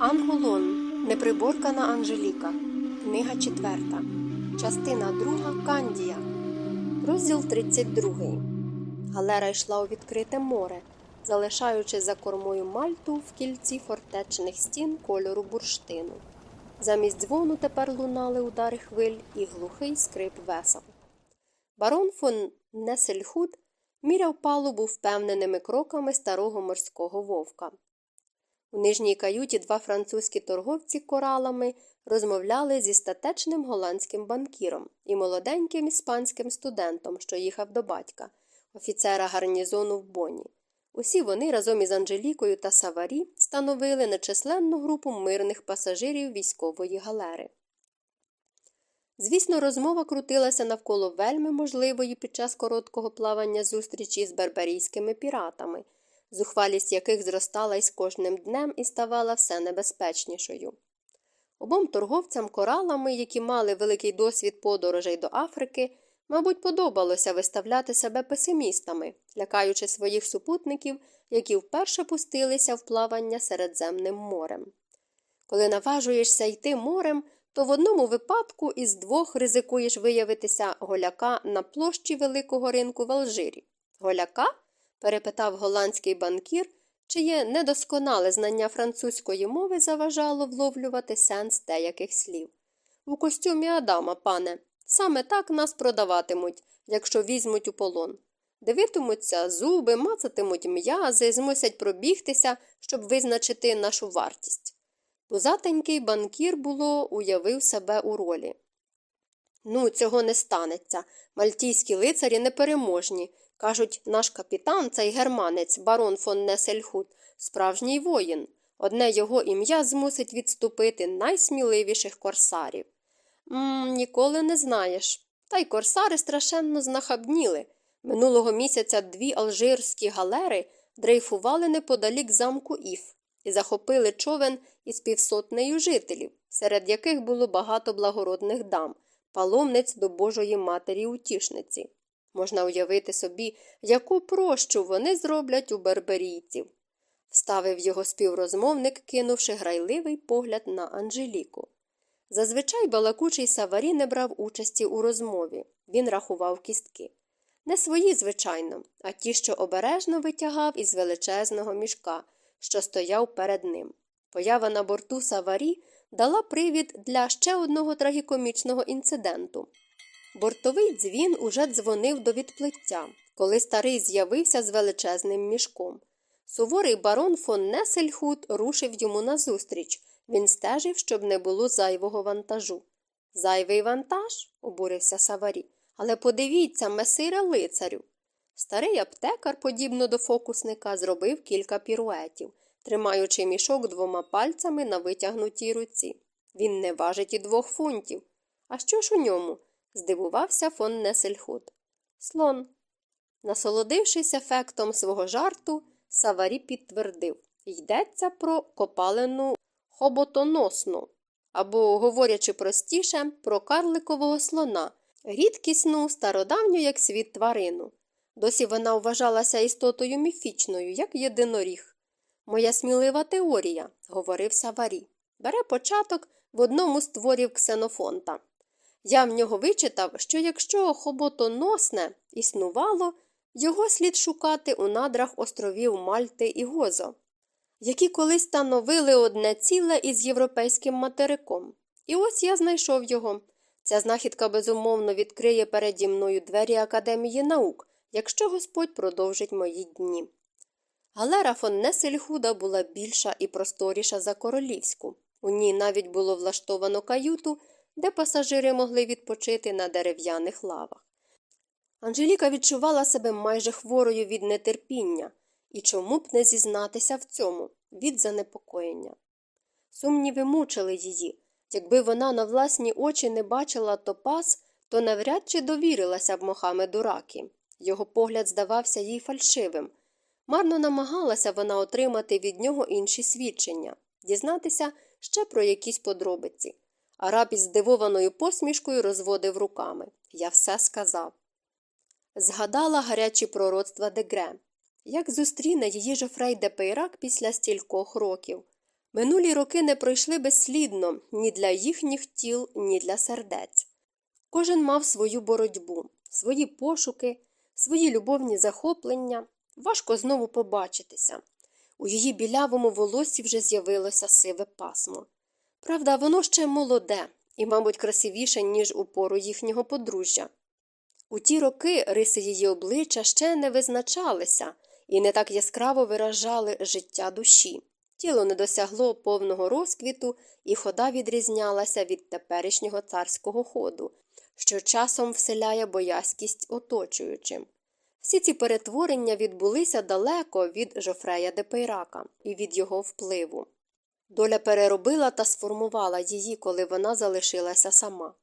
Ангулон. Неприборкана Анжеліка. Книга 4. Частина 2. Кандія. Розділ 32. Галера йшла у відкрите море, залишаючи за кормою мальту в кільці фортечних стін кольору бурштину. Замість дзвону тепер лунали удари хвиль і глухий скрип весел. Барон фон Несельхуд міряв палубу впевненими кроками старого морського вовка. У нижній каюті два французькі торговці коралами розмовляли зі статечним голландським банкіром і молоденьким іспанським студентом, що їхав до батька, офіцера гарнізону в Боні. Усі вони разом із Анжелікою та Саварі становили нечисленну групу мирних пасажирів військової галери. Звісно, розмова крутилася навколо вельми можливої під час короткого плавання зустрічі з барбарійськими піратами – зухвалість яких зростала із кожним днем і ставала все небезпечнішою. Обом торговцям коралами, які мали великий досвід подорожей до Африки, мабуть, подобалося виставляти себе песимістами, лякаючи своїх супутників, які вперше пустилися в плавання Середземним морем. Коли наважуєшся йти морем, то в одному випадку із двох ризикуєш виявитися голяка на площі великого ринку в Алжирі. Голяка? Перепитав голландський банкір, чиє недосконале знання французької мови заважало вловлювати сенс деяких слів. У костюмі Адама, пане, саме так нас продаватимуть, якщо візьмуть у полон. Дивитимуться зуби, мацатимуть м'язи, змусять пробігтися, щоб визначити нашу вартість. Пузатенький банкір було уявив себе у ролі. Ну, цього не станеться. Мальтійські лицарі непереможні. Кажуть, наш капітан, цей германець, барон фон Несельхут, справжній воїн. Одне його ім'я змусить відступити найсміливіших корсарів. Мм, ніколи не знаєш. Та й корсари страшенно знахабніли. Минулого місяця дві алжирські галери дрейфували неподалік замку Іф і захопили човен із півсотнею жителів, серед яких було багато благородних дам, паломниць до Божої Матері Утішниці. Можна уявити собі, яку прощу вони зроблять у берберійців. Вставив його співрозмовник, кинувши грайливий погляд на Анжеліку. Зазвичай балакучий Саварі не брав участі у розмові. Він рахував кістки. Не свої, звичайно, а ті, що обережно витягав із величезного мішка, що стояв перед ним. Поява на борту Саварі дала привід для ще одного трагікомічного інциденту. Бортовий дзвін уже дзвонив до відплиття, коли старий з'явився з величезним мішком. Суворий барон фон Несельхут рушив йому назустріч. Він стежив, щоб не було зайвого вантажу. Зайвий вантаж? обурився Саварі. Але подивіться, месира лицарю. Старий аптекар, подібно до фокусника, зробив кілька піруетів, тримаючи мішок двома пальцями на витягнутій руці. Він не важить і двох фунтів. А що ж у ньому? Здивувався фон Несельхут. Слон. Насолодившись ефектом свого жарту, Саварі підтвердив йдеться про копалену хоботоносну, або, говорячи простіше, про карликового слона, рідкісну, стародавню, як світ тварину. Досі вона вважалася істотою міфічною, як єдиноріг. Моя смілива теорія, говорив Саварі, бере початок в одному з творів Ксенофонта. Я в нього вичитав, що якщо хоботоносне існувало, його слід шукати у надрах островів Мальти і Гозо, які колись становили одне ціле із європейським материком. І ось я знайшов його. Ця знахідка безумовно відкриє переді мною двері Академії наук, якщо Господь продовжить мої дні. Галера фон Несельхуда була більша і просторіша за королівську. У ній навіть було влаштовано каюту де пасажири могли відпочити на дерев'яних лавах. Анжеліка відчувала себе майже хворою від нетерпіння і чому б не зізнатися в цьому від занепокоєння. Сумніви мучили її. Якби вона на власні очі не бачила топас, то навряд чи довірилася б Мохамеду Ракі. Його погляд здавався їй фальшивим. Марно намагалася вона отримати від нього інші свідчення, дізнатися ще про якісь подробиці. Араб із здивованою посмішкою розводив руками. Я все сказав. Згадала гарячі пророцтва Дегре. Як зустріне її Жофрей де Пейрак після стількох років. Минулі роки не пройшли безслідно ні для їхніх тіл, ні для сердець. Кожен мав свою боротьбу, свої пошуки, свої любовні захоплення. Важко знову побачитися. У її білявому волосі вже з'явилося сиве пасмо. Правда, воно ще молоде і, мабуть, красивіше, ніж у пору їхнього подружжя. У ті роки риси її обличчя ще не визначалися і не так яскраво виражали життя душі. Тіло не досягло повного розквіту, і хода відрізнялася від теперішнього царського ходу, що часом вселяє боязкість оточуючим. Всі ці перетворення відбулися далеко від Жофрея де Пейрака і від його впливу. Доля переробила та сформувала її, коли вона залишилася сама.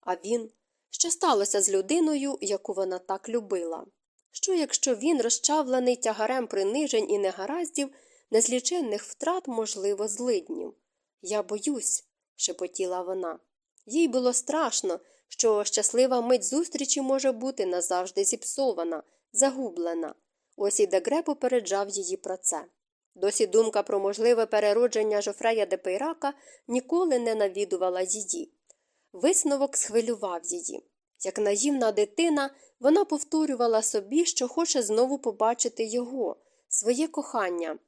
А він, що сталося з людиною, яку вона так любила? Що, якщо він, розчавлений тягарем принижень і негараздів, незліченних втрат, можливо, злиднів? Я боюсь, шепотіла вона. Їй було страшно, що щаслива мить зустрічі може бути назавжди зіпсована, загублена. Ось і Дегре попереджав її про це. Досі думка про можливе переродження Жофрея де Пейрака ніколи не навідувала її. Висновок схвилював її. Як наївна дитина, вона повторювала собі, що хоче знову побачити його, своє кохання,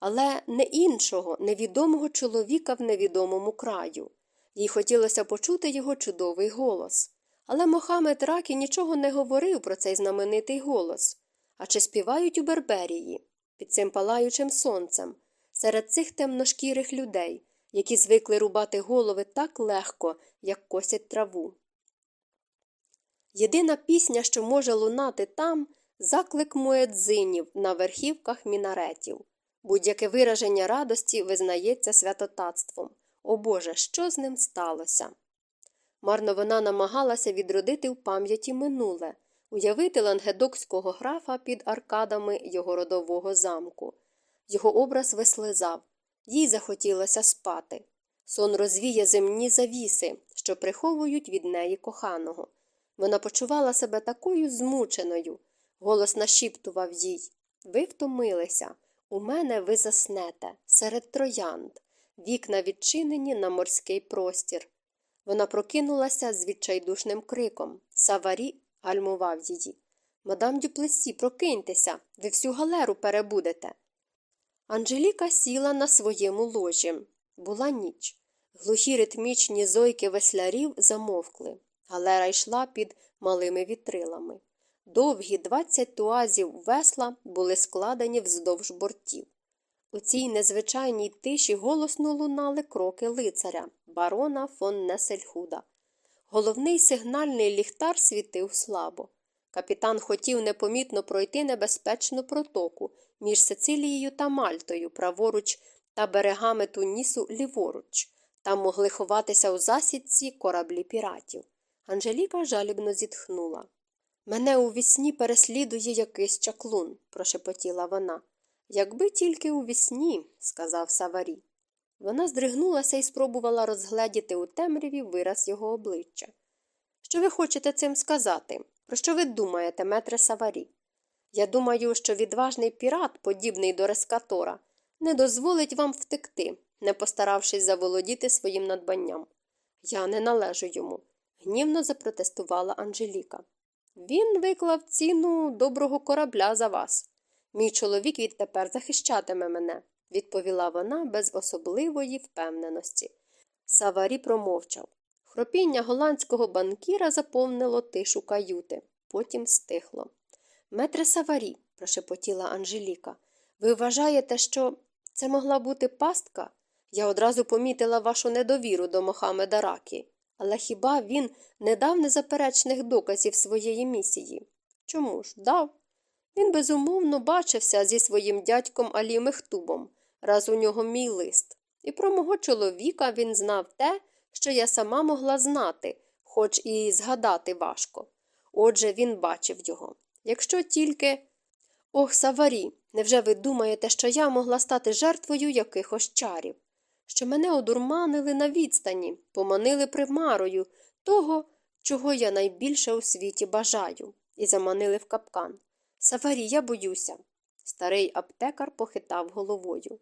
але не іншого, невідомого чоловіка в невідомому краю. Їй хотілося почути його чудовий голос. Але Мохамед Ракі нічого не говорив про цей знаменитий голос. А чи співають у Берберії під цим палаючим сонцем, серед цих темношкірих людей, які звикли рубати голови так легко, як косять траву. Єдина пісня, що може лунати там, заклик муедзинів на верхівках мінаретів. Будь-яке вираження радості визнається святотатством. О Боже, що з ним сталося? Марно вона намагалася відродити в пам'яті минуле, уявити лангедокського графа під аркадами його родового замку. Його образ вислизав, їй захотілося спати. Сон розвіє земні завіси, що приховують від неї коханого. Вона почувала себе такою змученою. Голос нашіптував їй Ви втомилися. У мене ви заснете, серед троянд, вікна відчинені на морський простір. Вона прокинулася з відчайдушним криком. Саварі гальмував її. Мадам Дюплесі, прокиньтеся, ви всю галеру перебудете. Анжеліка сіла на своєму ложі. Була ніч. Глухі ритмічні зойки веслярів замовкли. Галера йшла під малими вітрилами. Довгі двадцять туазів весла були складені вздовж бортів. У цій незвичайній тиші голосно лунали кроки лицаря, барона фон Несельхуда. Головний сигнальний ліхтар світив слабо. Капітан хотів непомітно пройти небезпечну протоку між Сицилією та Мальтою, праворуч та берегами Тунісу ліворуч. Там могли ховатися у засідці кораблі піратів. Анжеліка жалібно зітхнула. Мене у вісні переслідує якийсь чаклун, прошепотіла вона. Якби тільки у вісні, сказав Саварі. Вона здригнулася і спробувала розгледіти у темряві вираз його обличчя. Що ви хочете цим сказати? Про що ви думаєте, метре Саварі? Я думаю, що відважний пірат, подібний до рескатора, не дозволить вам втекти, не постаравшись заволодіти своїм надбанням. Я не належу йому, гнівно запротестувала Анжеліка. Він виклав ціну доброго корабля за вас. Мій чоловік відтепер захищатиме мене, відповіла вона без особливої впевненості. Саварі промовчав. Хропіння голландського банкіра заповнило тишу каюти, потім стихло. Метре Саварі, прошепотіла Анжеліка, ви вважаєте, що це могла бути пастка? Я одразу помітила вашу недовіру до Мохамеда Ракі. Але хіба він не дав незаперечних доказів своєї місії? Чому ж дав? Він безумовно бачився зі своїм дядьком Алі Мехтубом, раз у нього мій лист. І про мого чоловіка він знав те, що я сама могла знати, хоч і згадати важко. Отже, він бачив його. Якщо тільки. Ох, Саварі, невже ви думаєте, що я могла стати жертвою якихось чарів? Що мене одурманили на відстані, поманили примарою того, чого я найбільше у світі бажаю, і заманили в капкан. Саварі, я боюся. Старий аптекар похитав головою.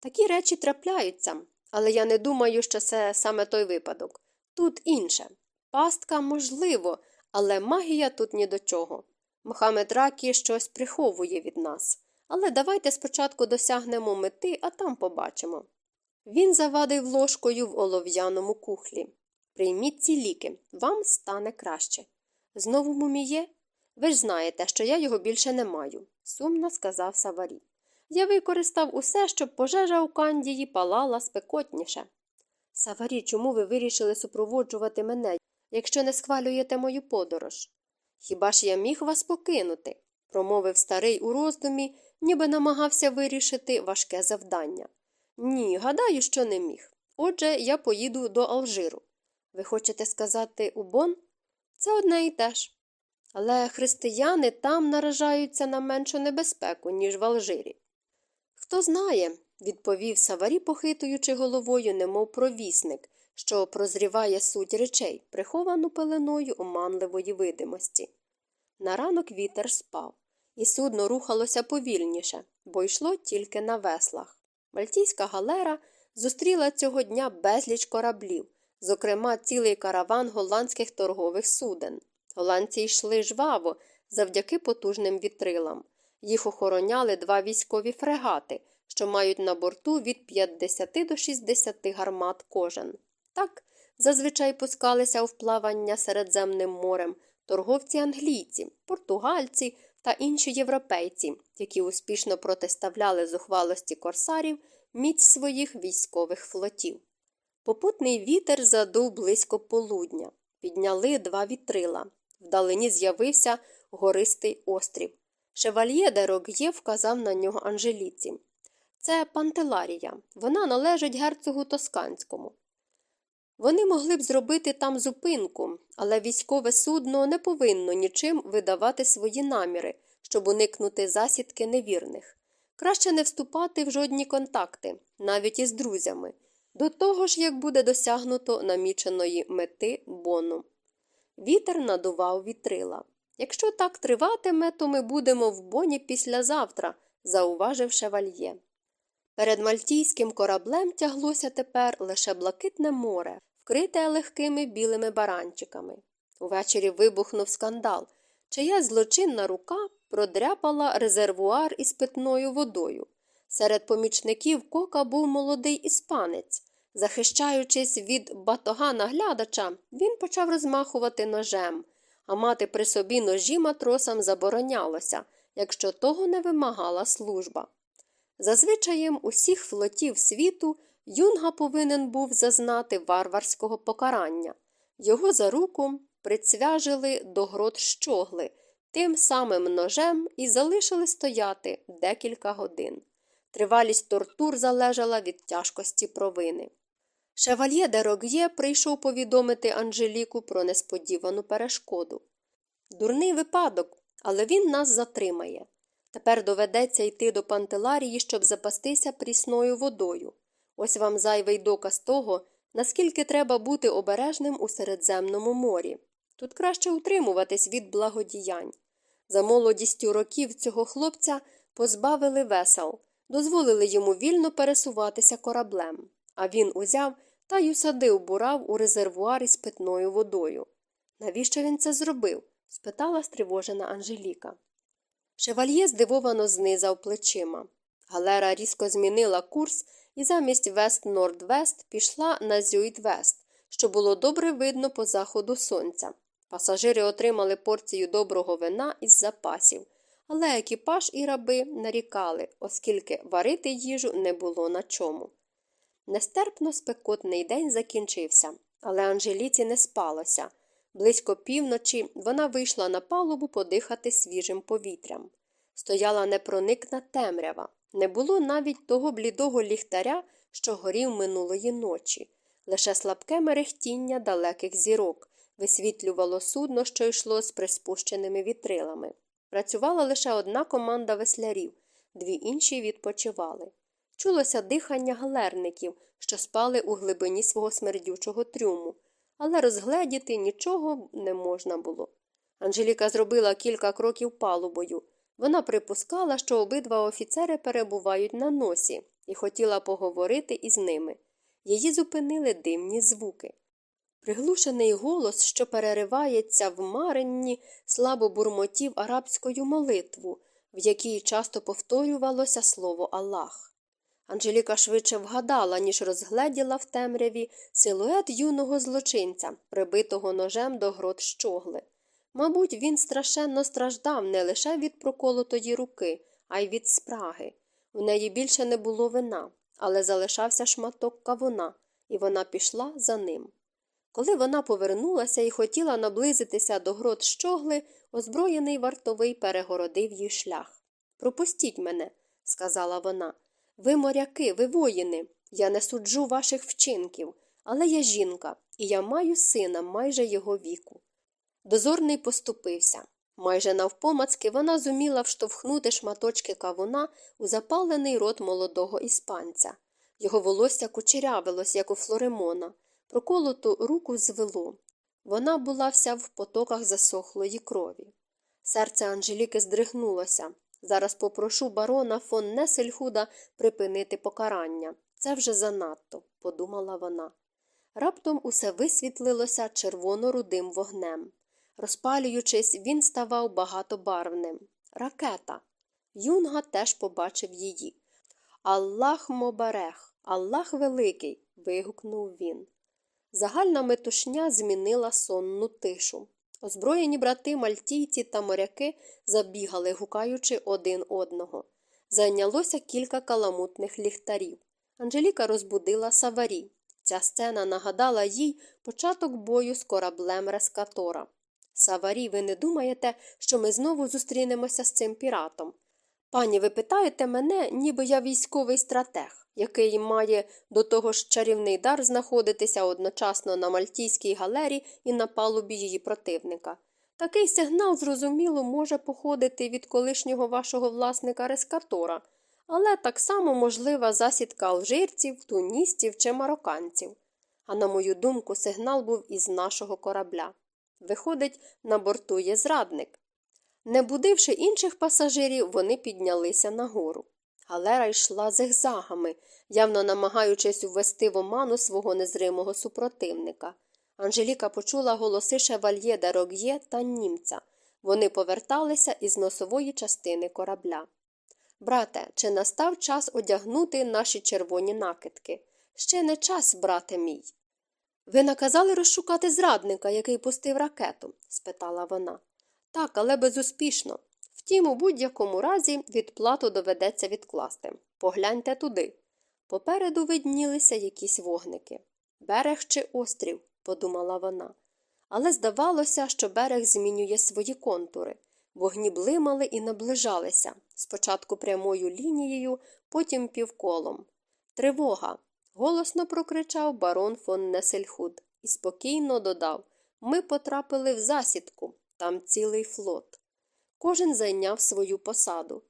Такі речі трапляються, але я не думаю, що це саме той випадок. Тут інше. Пастка можливо, але магія тут ні до чого. Мохамед Ракі щось приховує від нас. Але давайте спочатку досягнемо мети, а там побачимо. Він завадив ложкою в олов'яному кухлі. Прийміть ці ліки, вам стане краще. Знову муміє? Ви ж знаєте, що я його більше не маю, сумно сказав Саварі. Я використав усе, щоб пожежа у Кандії палала спекотніше. Саварі, чому ви вирішили супроводжувати мене, якщо не схвалюєте мою подорож? Хіба ж я міг вас покинути? промовив старий у роздумі, ніби намагався вирішити важке завдання. Ні, гадаю, що не міг. Отже, я поїду до Алжиру. Ви хочете сказати у Бон? Це одне і те ж. Але християни там наражаються на меншу небезпеку, ніж в Алжирі. Хто знає, відповів Саварі, похитуючи головою, немов провісник, що прозріває суть речей, приховану пеленою оманливої видимості. На ранок вітер спав, і судно рухалося повільніше, бо йшло тільки на веслах. Мальтійська галера зустріла цього дня безліч кораблів, зокрема, цілий караван голландських торгових суден. Голландці йшли жваво завдяки потужним вітрилам. Їх охороняли два військові фрегати, що мають на борту від 50 до 60 гармат кожен. Так зазвичай пускалися у плавання Середземним морем торговці англійці, португальці та інші європейці, які успішно протиставляли зухвалості корсарів міць своїх військових флотів. Попутний вітер задув близько полудня, підняли два вітрила. Вдалині з'явився гористий острів. Шевальє де Рог'є вказав на нього Анжеліці. Це Пантеларія. Вона належить герцогу Тосканському. Вони могли б зробити там зупинку, але військове судно не повинно нічим видавати свої наміри, щоб уникнути засідки невірних. Краще не вступати в жодні контакти, навіть із друзями, до того ж, як буде досягнуто наміченої мети бону. Вітер надував вітрила. Якщо так триватиме, то ми будемо в боні післязавтра, зауважив шевальє. Перед мальтійським кораблем тяглося тепер лише блакитне море, вкрите легкими білими баранчиками. Увечері вибухнув скандал, чия злочинна рука продряпала резервуар із питною водою. Серед помічників кока був молодий іспанець. Захищаючись від батога наглядача, він почав розмахувати ножем, а мати при собі ножі матросам заборонялося, якщо того не вимагала служба. За звичаєм усіх флотів світу юнга повинен був зазнати варварського покарання. Його за руку прицвяжили до грот щогли тим самим ножем і залишили стояти декілька годин. Тривалість тортур залежала від тяжкості провини. Шевальє де Рог'є прийшов повідомити Анжеліку про несподівану перешкоду. Дурний випадок, але він нас затримає. Тепер доведеться йти до Пантеларії, щоб запастися прісною водою. Ось вам зайвий доказ того, наскільки треба бути обережним у Середземному морі. Тут краще утримуватись від благодіянь. За молодістю років цього хлопця позбавили весел, дозволили йому вільно пересуватися кораблем, а він узяв та й усадив бурав у резервуар із питною водою. Навіщо він це зробив? спитала стривожена Анжеліка. Шевальє здивовано знизав плечима. Галера різко змінила курс і замість вест норд-вест пішла на зюйт-вест, що було добре видно по заходу сонця. Пасажири отримали порцію доброго вина із запасів, але екіпаж і раби нарікали, оскільки варити їжу не було на чому. Нестерпно спекотний день закінчився, але Анжеліці не спалося. Близько півночі вона вийшла на палубу подихати свіжим повітрям. Стояла непроникна темрява, не було навіть того блідого ліхтаря, що горів минулої ночі, лише слабке мерехтіння далеких зірок висвітлювало судно, що йшло з приспущеними вітрилами. Працювала лише одна команда веслярів, дві інші відпочивали. Чулося дихання галерників, що спали у глибині свого смердючого трюму, але розгледіти нічого не можна було. Анжеліка зробила кілька кроків палубою. Вона припускала, що обидва офіцери перебувають на носі, і хотіла поговорити із ними. Її зупинили димні звуки. Приглушений голос, що переривається в маренні, слабо бурмотів арабською молитву, в якій часто повторювалося слово Аллах. Анжеліка швидше вгадала, ніж розгледіла в темряві силует юного злочинця, прибитого ножем до грот щогли. Мабуть, він страшенно страждав не лише від проколотої руки, а й від спраги. У неї більше не було вина, але залишався шматок кавуна, і вона пішла за ним. Коли вона повернулася і хотіла наблизитися до грот щогли, озброєний вартовий перегородив їй шлях. Пропустіть мене, сказала вона. Ви моряки, ви воїни. Я не суджу ваших вчинків, але я жінка, і я маю сина майже його віку. Дозорний поступився. Майже навпомацки вона зуміла вштовхнути шматочки кавуна у запалений рот молодого іспанця. Його волосся кучерявилось, як у Флоремона, проколоту руку звело. Вона була вся в потоках засохлої крові. Серце Анжеліки здригнулося. Зараз попрошу барона фон Несельхуда припинити покарання. Це вже занадто, подумала вона. Раптом усе висвітлилося червоно-рудим вогнем. Розпалюючись, він ставав багатобарвним. Ракета. Юнга теж побачив її. Аллах мобарех, Аллах великий. вигукнув він. Загальна метушня змінила сонну тишу. Озброєні брати мальтійці та моряки забігали, гукаючи один одного. Зайнялося кілька каламутних ліхтарів. Анжеліка розбудила саварі. Ця сцена нагадала їй початок бою з кораблем Рескатора. Саварі, ви не думаєте, що ми знову зустрінемося з цим піратом? Пані, ви питаєте мене, ніби я військовий стратег, який має до того ж чарівний дар знаходитися одночасно на мальтійській галері і на палубі її противника. Такий сигнал, зрозуміло, може походити від колишнього вашого власника рескатора, але так само можлива засідка алжирців, туністів чи марокканців. А на мою думку, сигнал був із нашого корабля. Виходить, на борту є зрадник. Не будивши інших пасажирів, вони піднялися нагору. Галера йшла зигзагами, явно намагаючись увести в оману свого незримого супротивника. Анжеліка почула голоси шевальє Дерог'є та німця. Вони поверталися із носової частини корабля. Брате, чи настав час одягнути наші червоні накидки? Ще не час, брате мій. Ви наказали розшукати зрадника, який пустив ракету? спитала вона. Так, але безуспішно. Втім, у будь-якому разі відплату доведеться відкласти. Погляньте туди. Попереду виднілися якісь вогники. Берег чи острів, подумала вона. Але здавалося, що берег змінює свої контури. Вогні блимали і наближалися спочатку прямою лінією, потім півколом. Тривога. голосно прокричав барон фон Несельхуд і спокійно додав Ми потрапили в засідку, там цілий флот. Кожен зайняв свою посаду.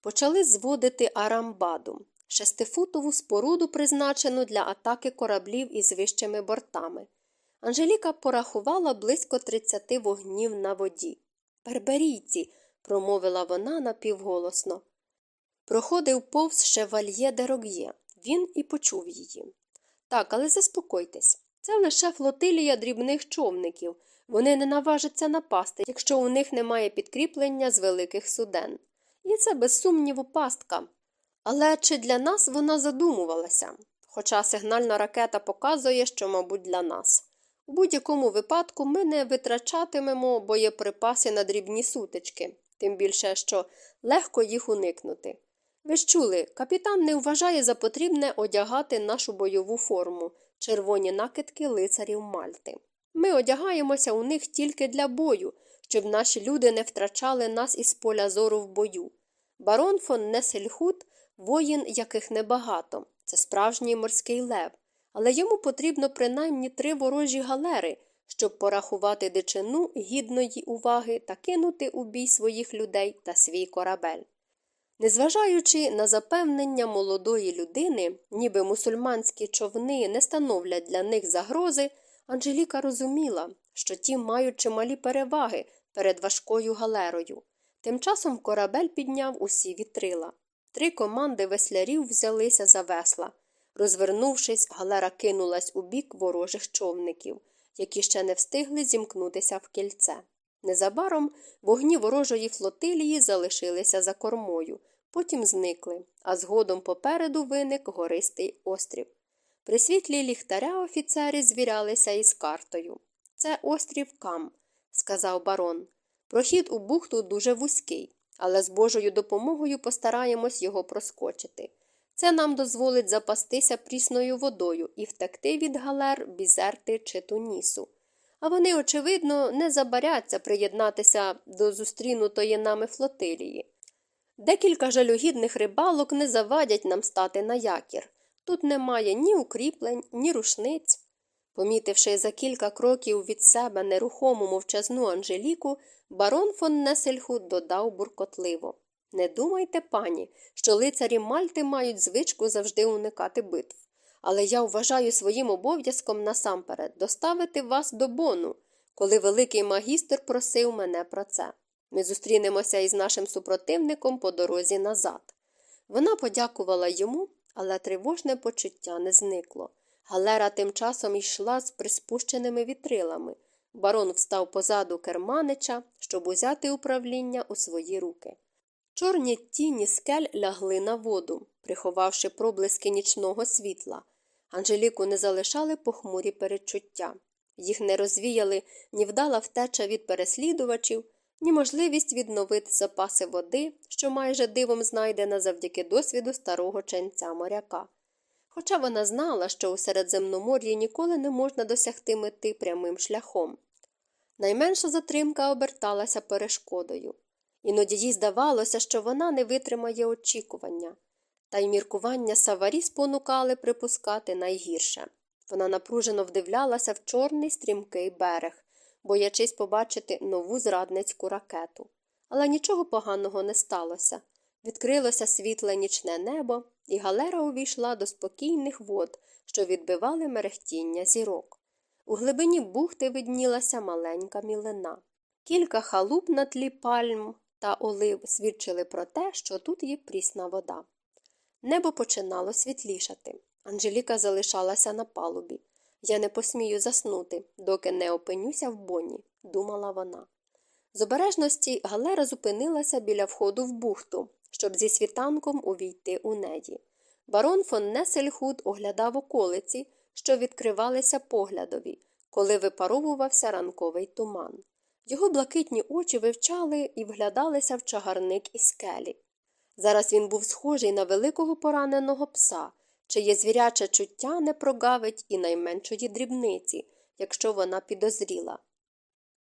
Почали зводити арамбаду шестифутову споруду, призначену для атаки кораблів із вищими бортами. Анжеліка порахувала близько 30 вогнів на воді. Берберійці, промовила вона напівголосно. Проходив повз шевальє дерог'є. Він і почув її. Так, але заспокойтесь. Це лише флотилія дрібних човників. Вони не наважаться напасти, якщо у них немає підкріплення з великих суден. І це, без сумніву, пастка. Але чи для нас вона задумувалася? Хоча сигнальна ракета показує, що, мабуть, для нас. У будь-якому випадку ми не витрачатимемо боєприпаси на дрібні сутички, тим більше, що легко їх уникнути. Ви ж чули, капітан не вважає за потрібне одягати нашу бойову форму червоні накидки лицарів Мальти. Ми одягаємося у них тільки для бою, щоб наші люди не втрачали нас із поля зору в бою. Барон фон Несельхут воїн, яких небагато, це справжній морський лев, але йому потрібно принаймні три ворожі галери, щоб порахувати дичину гідної уваги та кинути у бій своїх людей та свій корабель. Незважаючи на запевнення молодої людини, ніби мусульманські човни не становлять для них загрози, Анжеліка розуміла, що ті мають чималі переваги перед важкою галерою. Тим часом корабель підняв усі вітрила. Три команди веслярів взялися за весла. Розвернувшись, галера кинулась у бік ворожих човників, які ще не встигли зімкнутися в кільце. Незабаром вогні ворожої флотилії залишилися за кормою, потім зникли, а згодом попереду виник гористий острів. При світлі ліхтаря офіцери звірялися із картою. Це острів Кам, сказав барон. Прохід у бухту дуже вузький, але з Божою допомогою постараємось його проскочити. Це нам дозволить запастися прісною водою і втекти від галер, бізерти чи тунісу. А вони, очевидно, не забаряться приєднатися до зустрінутої нами флотилії. Декілька жалюгідних рибалок не завадять нам стати на якір. Тут немає ні укріплень, ні рушниць. Помітивши за кілька кроків від себе нерухому мовчазну Анжеліку, барон фон Несельхут додав буркотливо Не думайте, пані, що лицарі Мальти мають звичку завжди уникати битв. Але я вважаю своїм обов'язком насамперед доставити вас до бону, коли великий магістр просив мене про це. Ми зустрінемося із нашим супротивником по дорозі назад. Вона подякувала йому, але тривожне почуття не зникло. Галера тим часом йшла з приспущеними вітрилами. Барон встав позаду керманича, щоб узяти управління у свої руки. Чорні тіні скель лягли на воду, приховавши проблиски нічного світла. Анжеліку не залишали похмурі передчуття. Їх не розвіяли ні вдала втеча від переслідувачів, ні можливість відновити запаси води, що майже дивом знайдена завдяки досвіду старого ченця моряка. Хоча вона знала, що у Середземномор'ї ніколи не можна досягти мети прямим шляхом. Найменша затримка оберталася перешкодою. Іноді їй здавалося, що вона не витримає очікування, та й міркування Саварі спонукали припускати найгірше. Вона напружено вдивлялася в чорний стрімкий берег, боячись побачити нову зрадницьку ракету. Але нічого поганого не сталося. Відкрилося світле нічне небо, і галера увійшла до спокійних вод, що відбивали мерехтіння зірок. У глибині бухти виднілася маленька мілина. Кілька халуп на тлі пальм та олив свідчили про те, що тут є прісна вода. Небо починало світлішати. Анжеліка залишалася на палубі. Я не посмію заснути, доки не опинюся в боні, думала вона. З обережності галера зупинилася біля входу в бухту, щоб зі світанком увійти у неї. Барон фон Несельхуд оглядав околиці, що відкривалися поглядові, коли випаровувався ранковий туман. Його блакитні очі вивчали і вглядалися в чагарник і скелі. Зараз він був схожий на великого пораненого пса, чиє звіряче чуття не прогавить і найменшої дрібниці, якщо вона підозріла.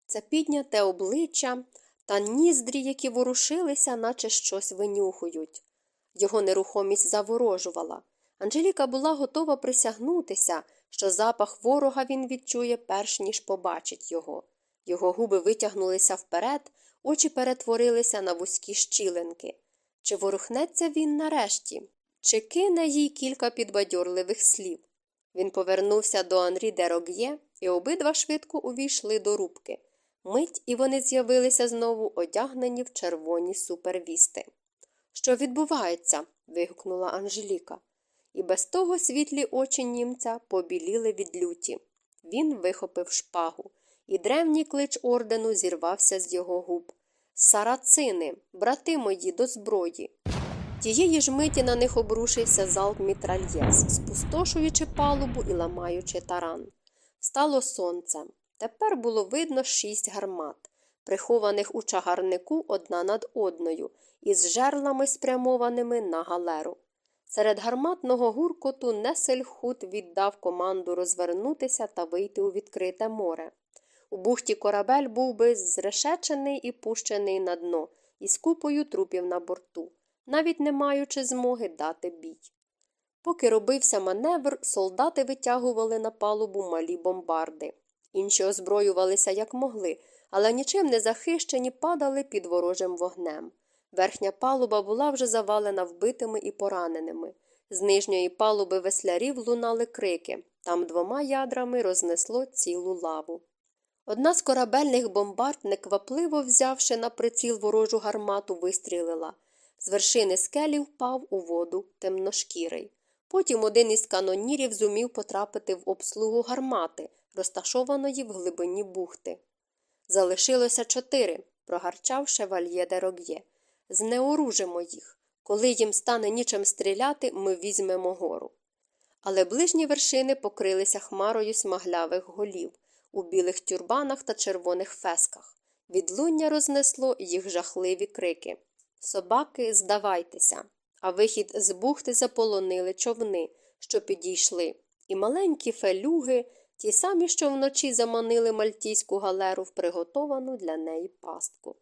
Це підняте обличчя та ніздрі, які ворушилися, наче щось винюхують. Його нерухомість заворожувала. Анжеліка була готова присягнутися, що запах ворога він відчує перш ніж побачить його. Його губи витягнулися вперед, очі перетворилися на вузькі щілинки. Чи ворухнеться він нарешті, чи кине їй кілька підбадьорливих слів? Він повернувся до Анрі Дерог'є, і обидва швидко увійшли до рубки. Мить і вони з'явилися знову одягнені в червоні супервісти. Що відбувається? вигукнула Анжеліка. І без того світлі очі німця побіліли від люті. Він вихопив шпагу, і древній клич ордену зірвався з його губ. Сарацини, брати мої, до зброї. Тієї ж миті на них обрушився залп мітральєс, спустошуючи палубу і ламаючи таран. Стало сонце. Тепер було видно шість гармат, прихованих у чагарнику одна над одною, із жерлами спрямованими на галеру. Серед гарматного гуркоту Несельхут віддав команду розвернутися та вийти у відкрите море. У бухті корабель був би зрешечений і пущений на дно, із купою трупів на борту, навіть не маючи змоги дати бій. Поки робився маневр, солдати витягували на палубу малі бомбарди. Інші озброювалися як могли, але нічим не захищені падали під ворожим вогнем. Верхня палуба була вже завалена вбитими і пораненими. З нижньої палуби веслярів лунали крики там двома ядрами рознесло цілу лаву. Одна з корабельних бомбард, неквапливо взявши на приціл ворожу гармату, вистрілила. З вершини скелі впав у воду темношкірий. Потім один із канонірів зумів потрапити в обслугу гармати, розташованої в глибині бухти. Залишилося чотири, прогарчав шевальє де Рог'є. Знеоружимо їх. Коли їм стане нічим стріляти, ми візьмемо гору. Але ближні вершини покрилися хмарою смаглявих голів у білих тюрбанах та червоних фесках. Відлуння рознесло їх жахливі крики. Собаки, здавайтеся. А вихід з бухти заполонили човни, що підійшли, і маленькі фелюги, ті самі, що вночі заманили мальтійську галеру в приготовану для неї пастку.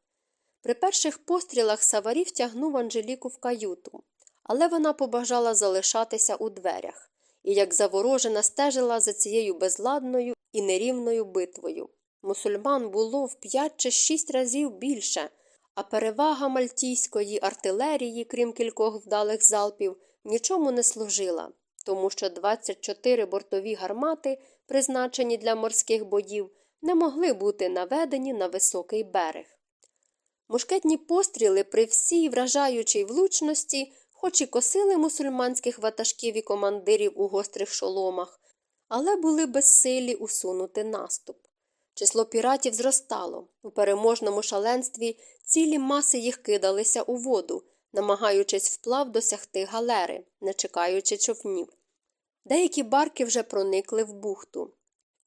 При перших пострілах Саварів тягнув Анжеліку в каюту, але вона побажала залишатися у дверях і, як заворожена, стежила за цією безладною і нерівною битвою. Мусульман було в п'ять чи шість разів більше, а перевага мальтійської артилерії, крім кількох вдалих залпів, нічому не служила, тому що 24 бортові гармати, призначені для морських боїв, не могли бути наведені на високий берег. Мушкетні постріли при всій вражаючій влучності, хоч і косили мусульманських ватажків і командирів у гострих шоломах, але були безсилі усунути наступ. Число піратів зростало. У переможному шаленстві цілі маси їх кидалися у воду, намагаючись вплав досягти галери, не чекаючи човнів. Деякі барки вже проникли в бухту.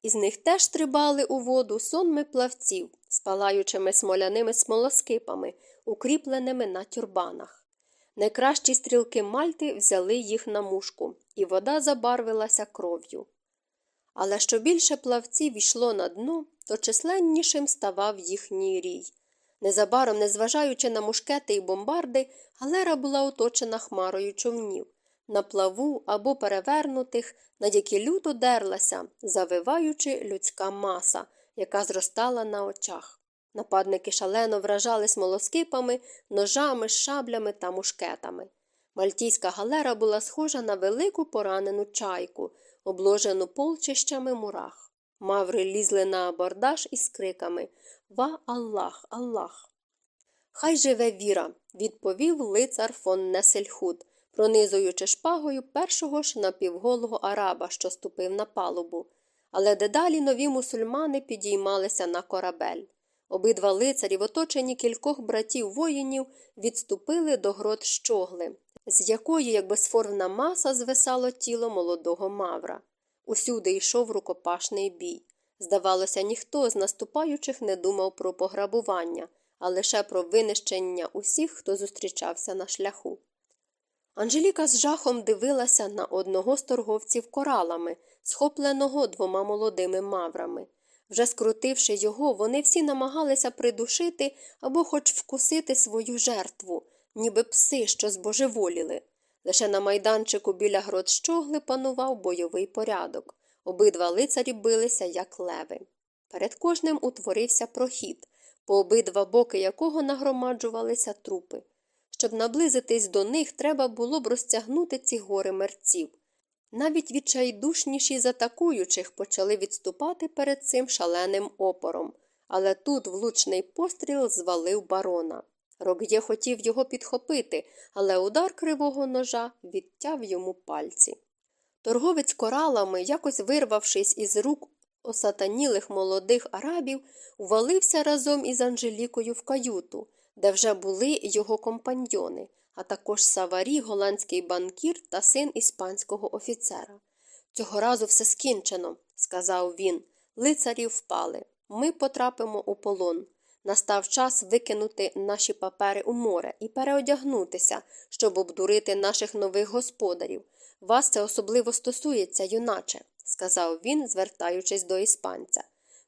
Із них теж стрибали у воду сонми плавців з палаючими смоляними смолоскипами, укріпленими на тюрбанах. Найкращі стрілки Мальти взяли їх на мушку, і вода забарвилася кров'ю. Але що більше плавців йшло на дно, то численнішим ставав їхній рій. Незабаром, незважаючи на мушкети і бомбарди, галера була оточена хмарою човнів, на плаву або перевернутих, над які люто дерлася, завиваючи людська маса, яка зростала на очах. Нападники шалено вражали смолоскипами, ножами, шаблями та мушкетами. Мальтійська галера була схожа на велику поранену чайку, обложену полчищами мурах. Маври лізли на абордаж із криками Ва Аллах, Аллах. Хай живе віра, відповів лицар фон Несельхуд, пронизуючи шпагою першого ж напівголого араба, що ступив на палубу. Але дедалі нові мусульмани підіймалися на корабель. Обидва лицарі, в оточенні кількох братів воїнів, відступили до грот щогли, з якої, як безформна маса, звисало тіло молодого мавра. Усюди йшов рукопашний бій. Здавалося, ніхто з наступаючих не думав про пограбування, а лише про винищення усіх, хто зустрічався на шляху. Анжеліка з жахом дивилася на одного з торговців коралами, схопленого двома молодими маврами. Вже скрутивши його, вони всі намагалися придушити або хоч вкусити свою жертву, ніби пси, що збожеволіли. Лише на майданчику біля грот щогли панував бойовий порядок. Обидва лицарі билися, як леви. Перед кожним утворився прохід, по обидва боки якого нагромаджувалися трупи. Щоб наблизитись до них, треба було б розтягнути ці гори мерців. Навіть відчайдушніші з атакуючих почали відступати перед цим шаленим опором, але тут влучний постріл звалив барона. Рок'є хотів його підхопити, але удар кривого ножа відтяв йому пальці. Торговець коралами, якось вирвавшись із рук осатанілих молодих арабів, увалився разом із Анжелікою в каюту, де вже були його компаньйони, а також Саварі, голландський банкір та син іспанського офіцера. Цього разу все скінчено, сказав він. Лицарі впали. Ми потрапимо у полон. Настав час викинути наші папери у море і переодягнутися, щоб обдурити наших нових господарів. Вас це особливо стосується, юначе, сказав він, звертаючись до іспанця.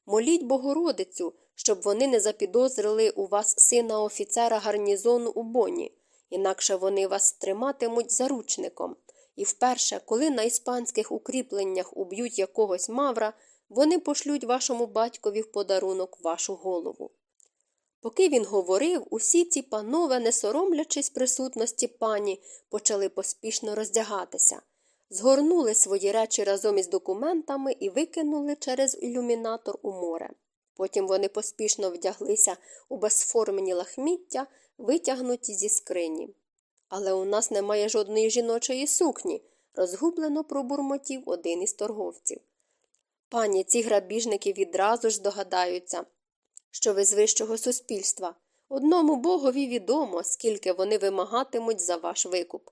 Моліть Богородицю, щоб вони не запідозрили у вас сина офіцера гарнізону у боні, інакше вони вас триматимуть заручником. І вперше, коли на іспанських укріпленнях уб'ють якогось мавра, вони пошлють вашому батькові в подарунок вашу голову. Поки він говорив, усі ці панове, не соромлячись присутності пані, почали поспішно роздягатися, згорнули свої речі разом із документами і викинули через ілюмінатор у море. Потім вони поспішно вдяглися у безформені лахміття, витягнуті зі скрині. Але у нас немає жодної жіночої сукні, розгублено пробурмотів один із торговців. Пані, ці грабіжники відразу ж здогадаються, що ви з вищого суспільства. Одному богові відомо, скільки вони вимагатимуть за ваш викуп.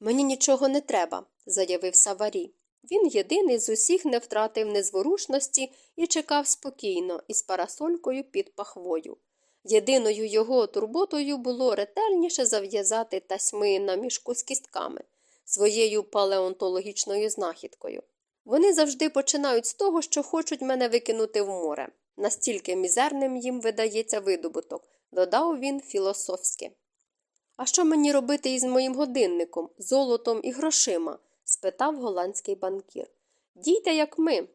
Мені нічого не треба, заявив Саварі. Він єдиний з усіх не втратив незворушності і чекав спокійно, із парасолькою під пахвою. Єдиною його турботою було ретельніше зав'язати тасьми на мішку з кістками, своєю палеонтологічною знахідкою. Вони завжди починають з того, що хочуть мене викинути в море. Настільки мізерним їм видається видобуток, додав він філософськи. А що мені робити із моїм годинником, золотом і грошима? спитав голландський банкір. Дійте, як ми.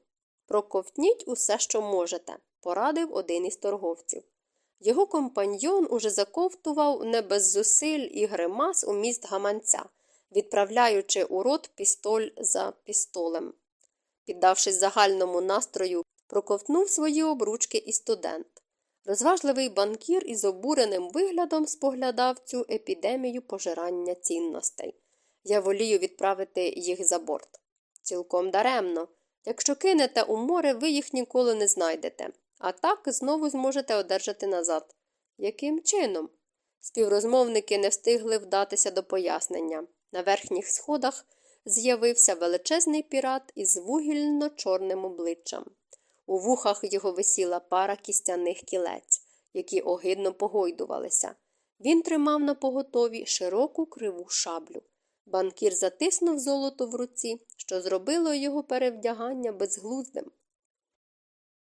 Проковтніть усе, що можете, порадив один із торговців. Його компаньйон уже заковтував не без зусиль і гримас у міст гаманця, відправляючи у рот пістоль за пістолем. Піддавшись загальному настрою, проковтнув свої обручки і студент. Розважливий банкір із обуреним виглядом споглядав цю епідемію пожирання цінностей. Я волію відправити їх за борт. Цілком даремно. Якщо кинете у море, ви їх ніколи не знайдете, а так знову зможете одержати назад. Яким чином? Співрозмовники не встигли вдатися до пояснення. На верхніх сходах з'явився величезний пірат із вугільно-чорним обличчям. У вухах його висіла пара кістяних кілець, які огидно погойдувалися. Він тримав на поготові широку криву шаблю. Банкір затиснув золото в руці, що зробило його перевдягання безглуздим.